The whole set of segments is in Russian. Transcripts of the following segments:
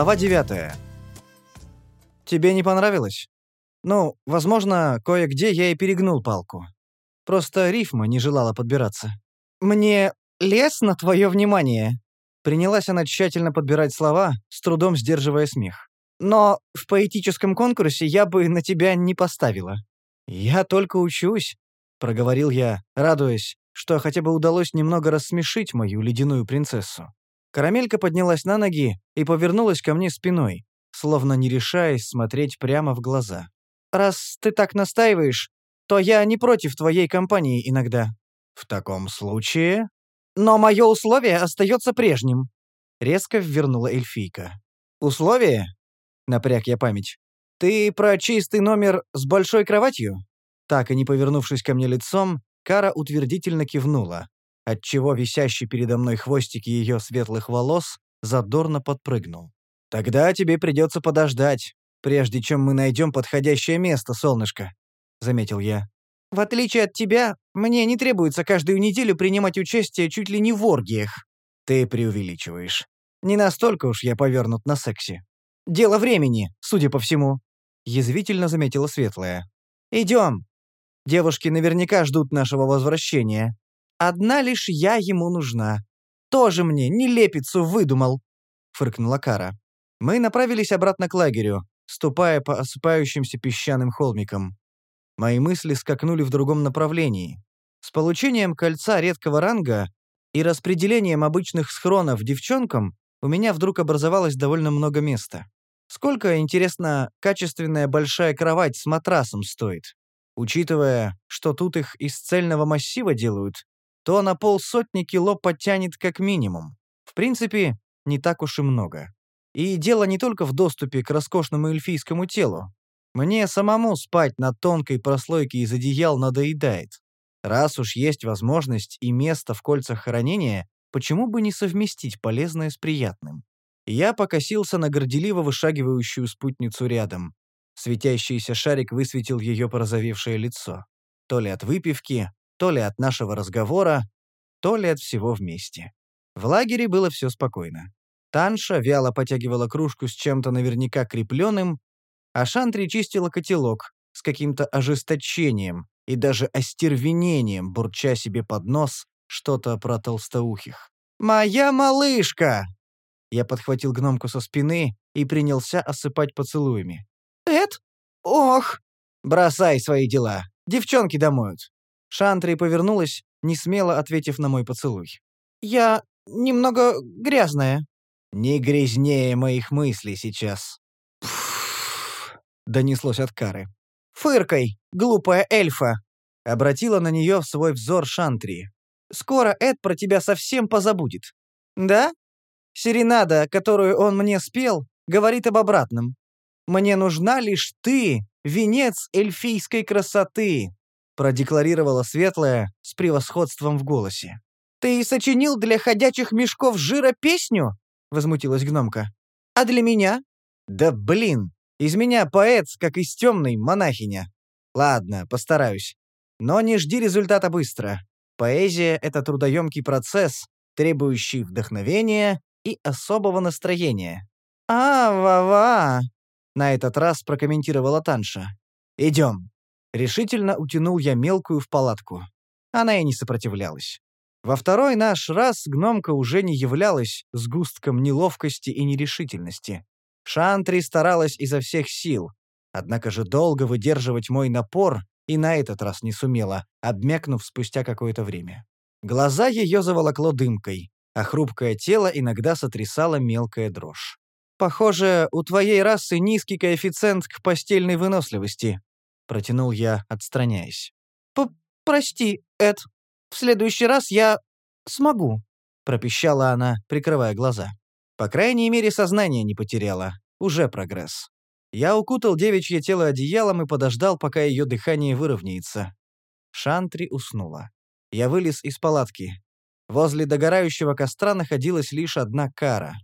Глава 9. Тебе не понравилось? Ну, возможно, кое-где я и перегнул палку. Просто рифма не желала подбираться. Мне лестно твое внимание. Принялась она тщательно подбирать слова, с трудом сдерживая смех. Но в поэтическом конкурсе я бы на тебя не поставила. Я только учусь, проговорил я, радуясь, что хотя бы удалось немного рассмешить мою ледяную принцессу. Карамелька поднялась на ноги и повернулась ко мне спиной, словно не решаясь смотреть прямо в глаза. «Раз ты так настаиваешь, то я не против твоей компании иногда». «В таком случае...» «Но мое условие остается прежним», — резко ввернула эльфийка. «Условие?» — напряг я память. «Ты про чистый номер с большой кроватью?» Так и не повернувшись ко мне лицом, Кара утвердительно кивнула, отчего висящий передо мной хвостик ее светлых волос задорно подпрыгнул. «Тогда тебе придется подождать, прежде чем мы найдем подходящее место, солнышко», — заметил я. «В отличие от тебя, мне не требуется каждую неделю принимать участие чуть ли не в оргиях». «Ты преувеличиваешь. Не настолько уж я повернут на сексе. Дело времени, судя по всему», — язвительно заметила Светлая. «Идем. Девушки наверняка ждут нашего возвращения. Одна лишь я ему нужна. Тоже мне нелепицу выдумал», — фыркнула Кара. Мы направились обратно к лагерю, ступая по осыпающимся песчаным холмикам. Мои мысли скакнули в другом направлении. С получением кольца редкого ранга и распределением обычных схронов девчонкам у меня вдруг образовалось довольно много места. Сколько, интересно, качественная большая кровать с матрасом стоит? Учитывая, что тут их из цельного массива делают, то на полсотни кило подтянет как минимум. В принципе, не так уж и много. И дело не только в доступе к роскошному эльфийскому телу. Мне самому спать на тонкой прослойке из одеял надоедает. Раз уж есть возможность и место в кольцах хранения, почему бы не совместить полезное с приятным? Я покосился на горделиво вышагивающую спутницу рядом. Светящийся шарик высветил ее порозовевшее лицо. То ли от выпивки, то ли от нашего разговора, то ли от всего вместе. В лагере было все спокойно. Танша вяло потягивала кружку с чем-то наверняка крепленным, а Шантри чистила котелок с каким-то ожесточением и даже остервенением, бурча себе под нос что-то про толстоухих. «Моя малышка!» Я подхватил гномку со спины и принялся осыпать поцелуями. «Эд? Ох!» «Бросай свои дела. Девчонки домоют». Шантри повернулась, не смело ответив на мой поцелуй. «Я немного грязная». «Не грязнее моих мыслей сейчас». «Пф!» — донеслось от Кары. «Фыркой, глупая эльфа!» — обратила на нее свой взор Шантри. «Скоро Эд про тебя совсем позабудет». «Да? Серенада, которую он мне спел, говорит об обратном. Мне нужна лишь ты, венец эльфийской красоты», продекларировала Светлая с превосходством в голосе. «Ты сочинил для ходячих мешков жира песню?» возмутилась гномка. «А для меня?» «Да блин, из меня поэт, как из темной монахиня. Ладно, постараюсь. Но не жди результата быстро. Поэзия — это трудоемкий процесс, требующий вдохновения и особого настроения. «А, ва-ва!» На этот раз прокомментировала Танша. «Идем». Решительно утянул я мелкую в палатку. Она и не сопротивлялась. Во второй наш раз гномка уже не являлась сгустком неловкости и нерешительности. Шантри старалась изо всех сил, однако же долго выдерживать мой напор и на этот раз не сумела, обмякнув спустя какое-то время. Глаза ее заволокло дымкой, а хрупкое тело иногда сотрясало мелкая дрожь. «Похоже, у твоей расы низкий коэффициент к постельной выносливости», — протянул я, отстраняясь. «Прости, Эд. В следующий раз я смогу», — пропищала она, прикрывая глаза. По крайней мере, сознание не потеряла. Уже прогресс. Я укутал девичье тело одеялом и подождал, пока ее дыхание выровняется. Шантри уснула. Я вылез из палатки. Возле догорающего костра находилась лишь одна кара.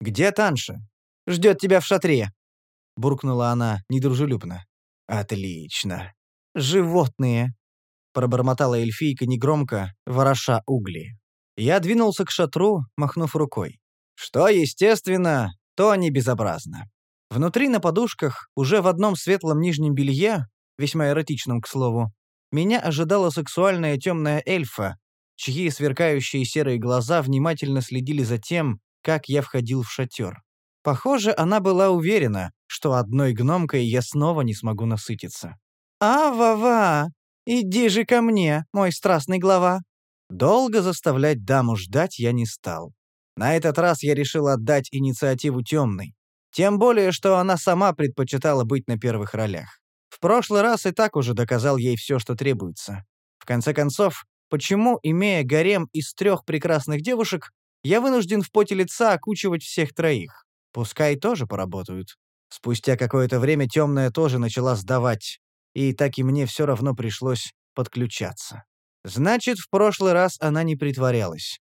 «Где Танша?» Ждет тебя в шатре», — буркнула она недружелюбно. «Отлично. Животные», — пробормотала эльфийка негромко, вороша угли. Я двинулся к шатру, махнув рукой. Что, естественно, то не безобразно. Внутри на подушках, уже в одном светлом нижнем белье, весьма эротичном, к слову, меня ожидала сексуальная темная эльфа, чьи сверкающие серые глаза внимательно следили за тем, как я входил в шатер. Похоже, она была уверена, что одной гномкой я снова не смогу насытиться. «А-ва-ва! Иди же ко мне, мой страстный глава!» Долго заставлять даму ждать я не стал. На этот раз я решил отдать инициативу темной. Тем более, что она сама предпочитала быть на первых ролях. В прошлый раз и так уже доказал ей все, что требуется. В конце концов, почему, имея гарем из трех прекрасных девушек, я вынужден в поте лица окучивать всех троих? Пускай тоже поработают. Спустя какое-то время темная тоже начала сдавать, и так и мне все равно пришлось подключаться. Значит, в прошлый раз она не притворялась.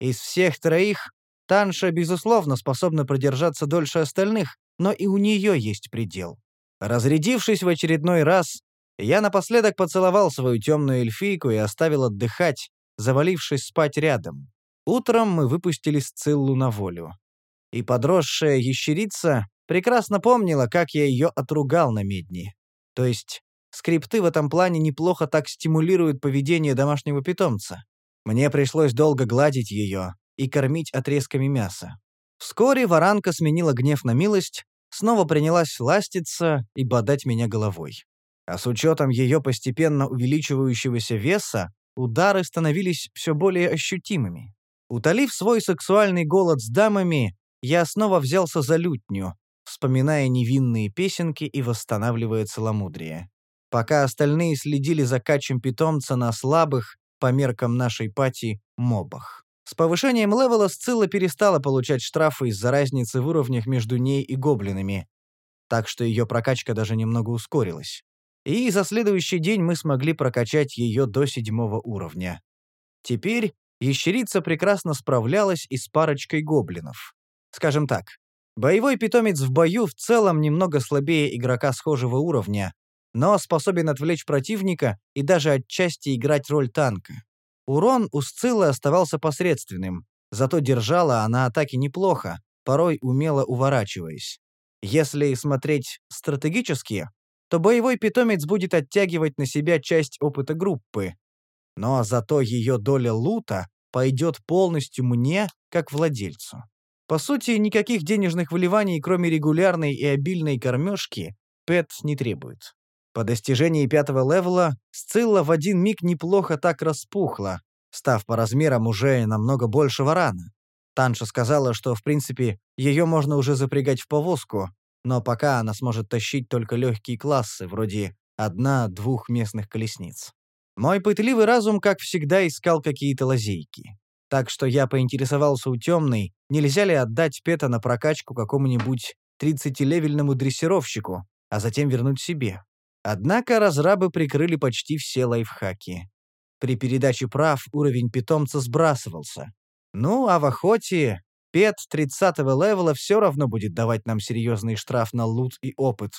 Из всех троих Танша, безусловно, способна продержаться дольше остальных, но и у нее есть предел. Разрядившись в очередной раз, я напоследок поцеловал свою темную эльфийку и оставил отдыхать, завалившись спать рядом. Утром мы выпустили Сциллу на волю. И подросшая ящерица прекрасно помнила, как я ее отругал на медне. То есть, скрипты в этом плане неплохо так стимулируют поведение домашнего питомца. Мне пришлось долго гладить ее и кормить отрезками мяса. Вскоре варанка сменила гнев на милость, снова принялась ластиться и бодать меня головой. А с учетом ее постепенно увеличивающегося веса, удары становились все более ощутимыми. Утолив свой сексуальный голод с дамами, я снова взялся за лютню, вспоминая невинные песенки и восстанавливая целомудрие. Пока остальные следили за качем питомца на слабых, по меркам нашей пати, мобах. С повышением левела Сцилла перестала получать штрафы из-за разницы в уровнях между ней и гоблинами, так что ее прокачка даже немного ускорилась. И за следующий день мы смогли прокачать ее до седьмого уровня. Теперь ящерица прекрасно справлялась и с парочкой гоблинов. Скажем так, боевой питомец в бою в целом немного слабее игрока схожего уровня, но способен отвлечь противника и даже отчасти играть роль танка. Урон у Сциллы оставался посредственным, зато держала она атаки неплохо, порой умело уворачиваясь. Если смотреть стратегически, то боевой питомец будет оттягивать на себя часть опыта группы. Но зато ее доля лута пойдет полностью мне, как владельцу. По сути, никаких денежных вливаний, кроме регулярной и обильной кормежки, Пэт не требует. По достижении пятого левела Сцилла в один миг неплохо так распухла, став по размерам уже намного больше варана. Танша сказала, что, в принципе, ее можно уже запрягать в повозку, но пока она сможет тащить только легкие классы, вроде одна-двух местных колесниц. Мой пытливый разум, как всегда, искал какие-то лазейки. Так что я поинтересовался у темной, нельзя ли отдать Пета на прокачку какому-нибудь 30-левельному дрессировщику, а затем вернуть себе. Однако разрабы прикрыли почти все лайфхаки. При передаче прав уровень питомца сбрасывался. Ну, а в охоте пет 30-го левела все равно будет давать нам серьезный штраф на лут и опыт.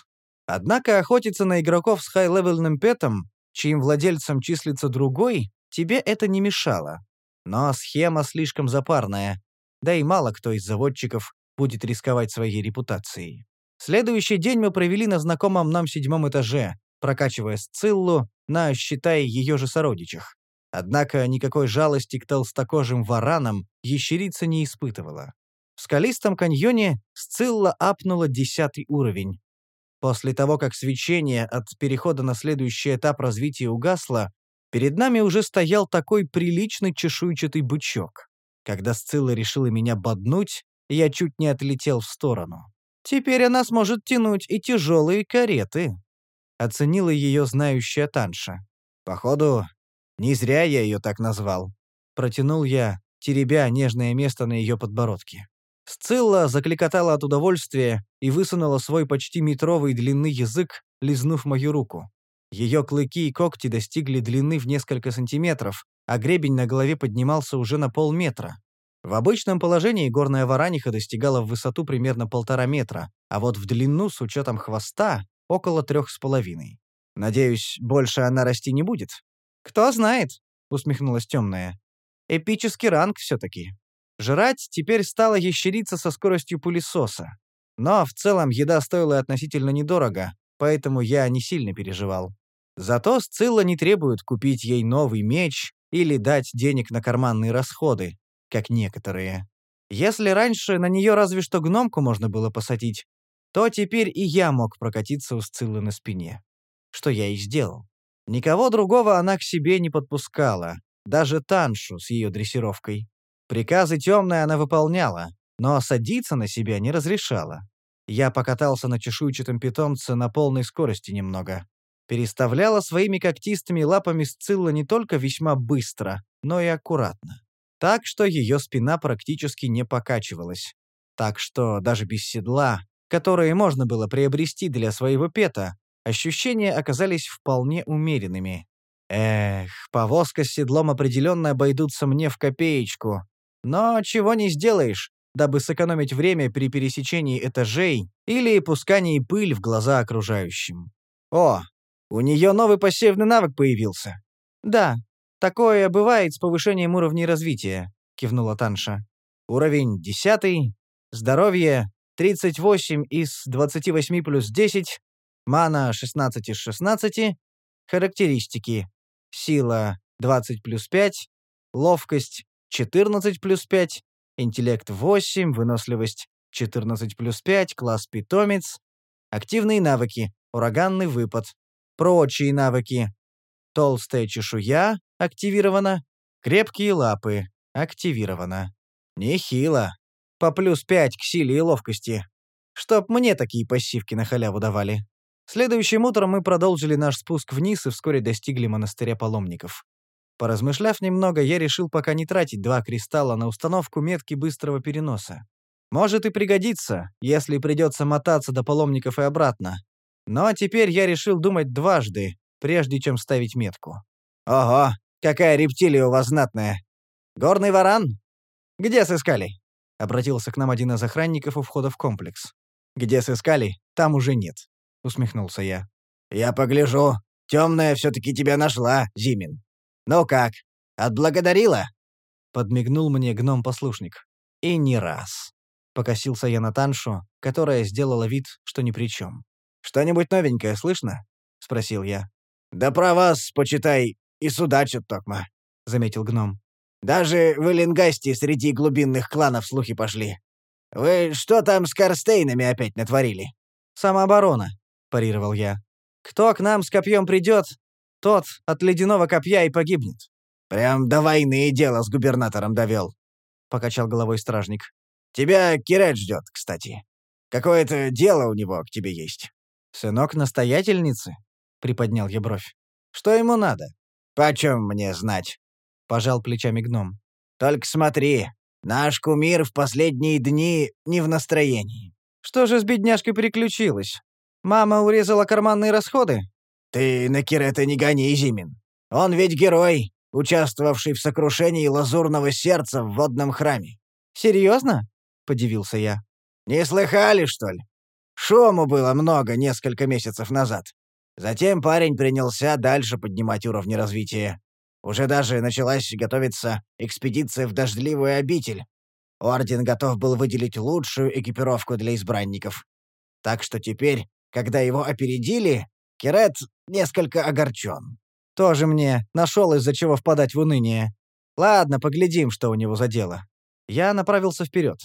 Однако охотиться на игроков с хай-левельным петом, чьим владельцем числится другой, тебе это не мешало. Но схема слишком запарная, да и мало кто из заводчиков будет рисковать своей репутацией. Следующий день мы провели на знакомом нам седьмом этаже, прокачивая Сциллу на, считай, ее же сородичах. Однако никакой жалости к толстокожим варанам ящерица не испытывала. В скалистом каньоне Сцилла апнула десятый уровень. После того, как свечение от перехода на следующий этап развития угасло, перед нами уже стоял такой приличный чешуйчатый бычок. Когда Сцилла решила меня боднуть, я чуть не отлетел в сторону. Теперь она сможет тянуть и тяжелые кареты. Оценила ее знающая Танша. Походу, не зря я ее так назвал. Протянул я, теребя нежное место на ее подбородке. Сцилла закликотала от удовольствия и высунула свой почти метровый длины язык, лизнув мою руку. Ее клыки и когти достигли длины в несколько сантиметров, а гребень на голове поднимался уже на полметра. В обычном положении горная вараниха достигала в высоту примерно полтора метра, а вот в длину, с учетом хвоста, около трех с половиной. Надеюсь, больше она расти не будет? Кто знает, усмехнулась темная. Эпический ранг все-таки. Жрать теперь стала ящерица со скоростью пылесоса. Но в целом еда стоила относительно недорого, поэтому я не сильно переживал. Зато Сцилла не требует купить ей новый меч или дать денег на карманные расходы, как некоторые. Если раньше на нее разве что гномку можно было посадить, то теперь и я мог прокатиться у Сциллы на спине. Что я и сделал. Никого другого она к себе не подпускала, даже Таншу с ее дрессировкой. Приказы темные она выполняла, но садиться на себя не разрешала. Я покатался на чешуйчатом питомце на полной скорости немного. Переставляла своими когтистыми лапами Сцилла не только весьма быстро, но и аккуратно. Так что ее спина практически не покачивалась. Так что даже без седла, которое можно было приобрести для своего пета, ощущения оказались вполне умеренными. Эх, повозка с седлом определенно обойдутся мне в копеечку. Но чего не сделаешь, дабы сэкономить время при пересечении этажей или пускании пыль в глаза окружающим. О, у нее новый пассивный навык появился. Да, такое бывает с повышением уровней развития, кивнула Танша. Уровень десятый, здоровье 38 из 28 плюс 10, мана 16 из 16, характеристики сила 20 плюс 5, ловкость 14 плюс 5, интеллект 8, выносливость 14 плюс 5, класс питомец, активные навыки, ураганный выпад, прочие навыки, толстая чешуя активирована, крепкие лапы активирована. Нехило. По плюс 5 к силе и ловкости. Чтоб мне такие пассивки на халяву давали. Следующим утром мы продолжили наш спуск вниз и вскоре достигли монастыря паломников. Поразмышляв немного, я решил пока не тратить два кристалла на установку метки быстрого переноса. Может и пригодится, если придется мотаться до паломников и обратно. Но теперь я решил думать дважды, прежде чем ставить метку. «Ого, какая рептилия у вас знатная! Горный варан? Где сыскали?» Обратился к нам один из охранников у входа в комплекс. «Где сыскали, там уже нет усмехнулся я. «Я погляжу, темная все-таки тебя нашла, Зимин. Ну как, отблагодарила?» Подмигнул мне гном-послушник. И не раз. Покосился я на Таншу, которая сделала вид, что ни при чем. «Что-нибудь новенькое слышно?» — спросил я. «Да про вас, почитай, и судачат токма», — заметил гном. «Даже в Эллингасте среди глубинных кланов слухи пошли. Вы что там с Карстейнами опять натворили?» «Самооборона», — парировал я. «Кто к нам с копьем придет, тот от ледяного копья и погибнет». «Прям до войны дело с губернатором довел», — покачал головой стражник. «Тебя Кирет ждет, кстати. Какое-то дело у него к тебе есть». «Сынок настоятельницы?» — приподнял я бровь. «Что ему надо?» «Почем мне знать?» — пожал плечами гном. «Только смотри, наш кумир в последние дни не в настроении». «Что же с бедняжкой приключилось?» Мама урезала карманные расходы? Ты на Кирета не гони, Зимин. Он ведь герой, участвовавший в сокрушении лазурного сердца в водном храме. Серьезно? Подивился я. Не слыхали, что ли? Шуму было много несколько месяцев назад. Затем парень принялся дальше поднимать уровни развития. Уже даже началась готовиться экспедиция в дождливую обитель. Орден готов был выделить лучшую экипировку для избранников. Так что теперь когда его опередили, Кирет несколько огорчен. Тоже мне нашел из-за чего впадать в уныние. Ладно, поглядим, что у него за дело. Я направился вперед.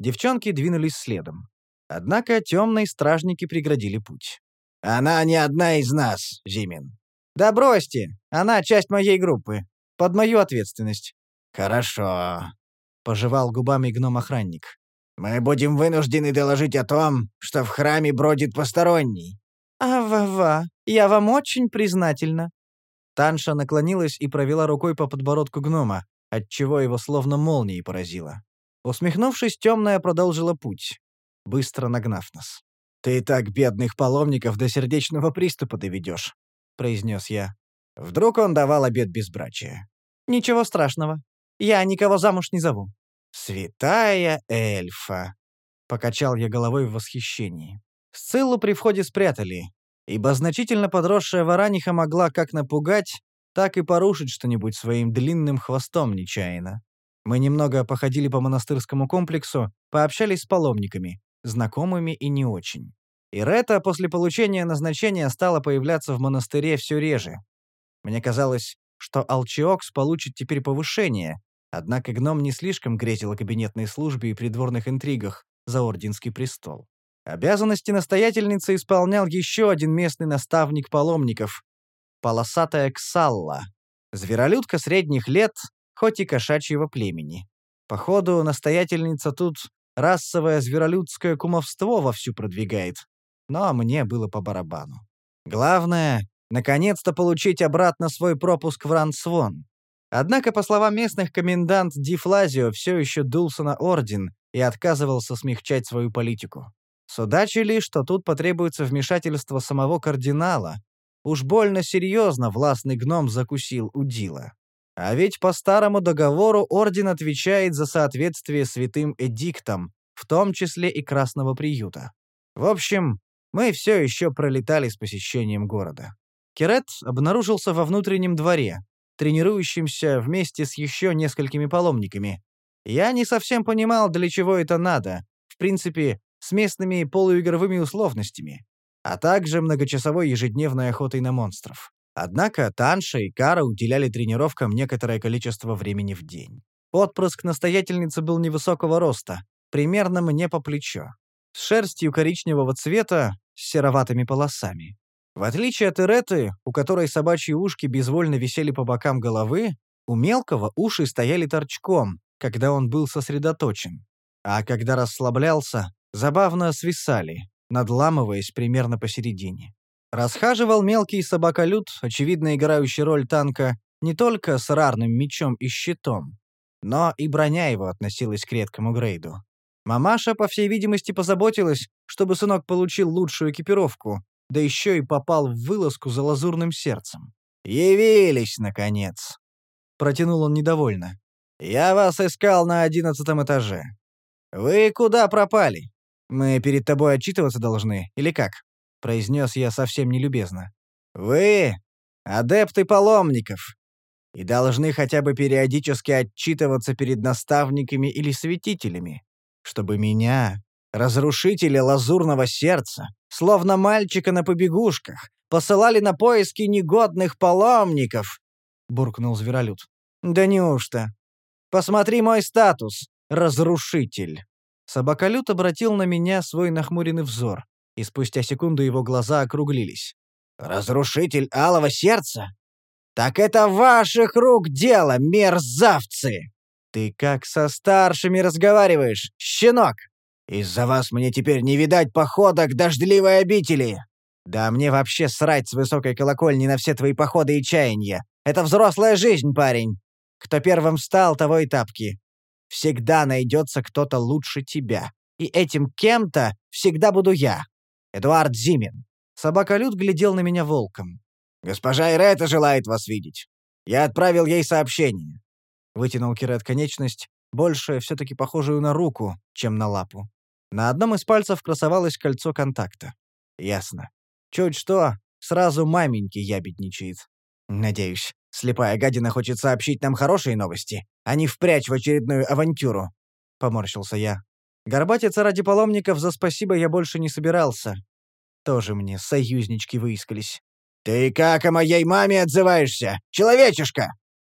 Девчонки двинулись следом. Однако темные стражники преградили путь. «Она не одна из нас, Зимин». «Да бросьте, она часть моей группы. Под мою ответственность». «Хорошо», — пожевал губами гном-охранник. Мы будем вынуждены доложить о том, что в храме бродит посторонний». «А-ва-ва, я вам очень признательна». Танша наклонилась и провела рукой по подбородку гнома, отчего его словно молнией поразило. Усмехнувшись, темная продолжила путь, быстро нагнав нас. «Ты так бедных паломников до сердечного приступа доведешь», — произнес я. Вдруг он давал обед безбрачия. «Ничего страшного. Я никого замуж не зову. «Святая эльфа!» — покачал я головой в восхищении. Сциллу при входе спрятали, ибо значительно подросшая вараниха могла как напугать, так и порушить что-нибудь своим длинным хвостом нечаянно. Мы немного походили по монастырскому комплексу, пообщались с паломниками, знакомыми и не очень. И Рета после получения назначения стала появляться в монастыре все реже. Мне казалось, что Алчиокс получит теперь повышение, однако гном не слишком грезил о кабинетной службе и придворных интригах за Орденский престол. Обязанности настоятельницы исполнял еще один местный наставник паломников — полосатая Ксалла, зверолюдка средних лет, хоть и кошачьего племени. Походу, настоятельница тут расовое зверолюдское кумовство вовсю продвигает. Но мне было по барабану. Главное — наконец-то получить обратно свой пропуск в Рансвон. Однако, по словам местных, комендант Дифлазио все еще дулся на Орден и отказывался смягчать свою политику. Судачили, что тут потребуется вмешательство самого кардинала. Уж больно серьезно властный гном закусил удила. А ведь по старому договору орден отвечает за соответствие святым эдиктам, в том числе и Красного приюта. В общем, мы все еще пролетали с посещением города. Керет обнаружился во внутреннем дворе, тренирующимся вместе с еще несколькими паломниками. Я не совсем понимал, для чего это надо. В принципе, с местными полуигровыми условностями, а также многочасовой ежедневной охотой на монстров. Однако Танша и Кара уделяли тренировкам некоторое количество времени в день. Отпрыск настоятельницы был невысокого роста, примерно мне по плечо, с шерстью коричневого цвета, с сероватыми полосами. В отличие от Иреты, у которой собачьи ушки безвольно висели по бокам головы, у мелкого уши стояли торчком, когда он был сосредоточен. А когда расслаблялся, забавно свисали, надламываясь примерно посередине. Расхаживал мелкий собаколюд, очевидно играющий роль танка, не только с рарным мечом и щитом, но и броня его относилась к редкому грейду. Мамаша, по всей видимости, позаботилась, чтобы сынок получил лучшую экипировку, да еще и попал в вылазку за лазурным сердцем. «Явились, наконец!» Протянул он недовольно. «Я вас искал на одиннадцатом этаже. Вы куда пропали? Мы перед тобой отчитываться должны, или как?» Произнес я совсем нелюбезно. «Вы — адепты паломников, и должны хотя бы периодически отчитываться перед наставниками или святителями, чтобы меня, разрушителя лазурного сердца, словно мальчика на побегушках, посылали на поиски негодных паломников», — буркнул Зверолюд. «Да неужто? Посмотри мой статус, разрушитель». Собаколют обратил на меня свой нахмуренный взор, и спустя секунду его глаза округлились. «Разрушитель алого сердца? Так это ваших рук дело, мерзавцы! Ты как со старшими разговариваешь, щенок? Из-за вас мне теперь не видать похода к дождливой обители. Да мне вообще срать с высокой колокольни на все твои походы и чаяния. Это взрослая жизнь, парень. Кто первым встал, того и тапки. Всегда найдется кто-то лучше тебя. И этим кем-то всегда буду я. Эдуард Зимин. Собаколюд глядел на меня волком. «Госпожа Ирета желает вас видеть. Я отправил ей сообщение». Вытянул Кирет конечность, больше все-таки похожую на руку, чем на лапу. На одном из пальцев красовалось кольцо контакта. Ясно. Чуть что, сразу маменьки ябедничает. Надеюсь, слепая гадина хочет сообщить нам хорошие новости, а не впрячь в очередную авантюру. Поморщился я. Горбатиться ради паломников за спасибо я больше не собирался. Тоже мне союзнички выискались. «Ты как о моей маме отзываешься, человечишка?»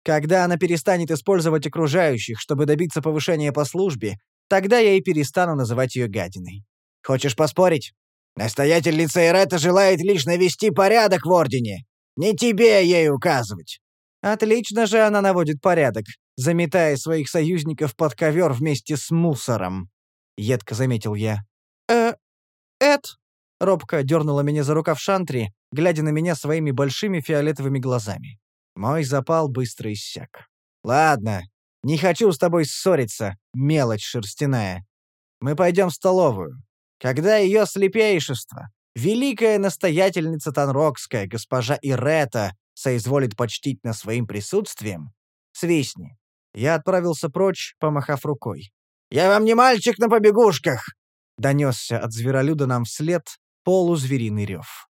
Когда она перестанет использовать окружающих, чтобы добиться повышения по службе, тогда я и перестану называть ее гадиной. Хочешь поспорить? Настоятельница Ирета желает лишь навести порядок в Ордене. Не тебе ей указывать. Отлично же она наводит порядок, заметая своих союзников под ковер вместе с мусором. — едко заметил я. «Э, Эд?» — робко дернула меня за рукав Шантри, глядя на меня своими большими фиолетовыми глазами. Мой запал быстро иссяк. «Ладно, не хочу с тобой ссориться, мелочь шерстяная. Мы пойдем в столовую. Когда ее слепейшество, великая настоятельница Танрокская, госпожа Ирета, соизволит почтить нас своим присутствием, свистни». Я отправился прочь, помахав рукой. «Я вам не мальчик на побегушках!» — донесся от зверолюда нам вслед полузвериный рев.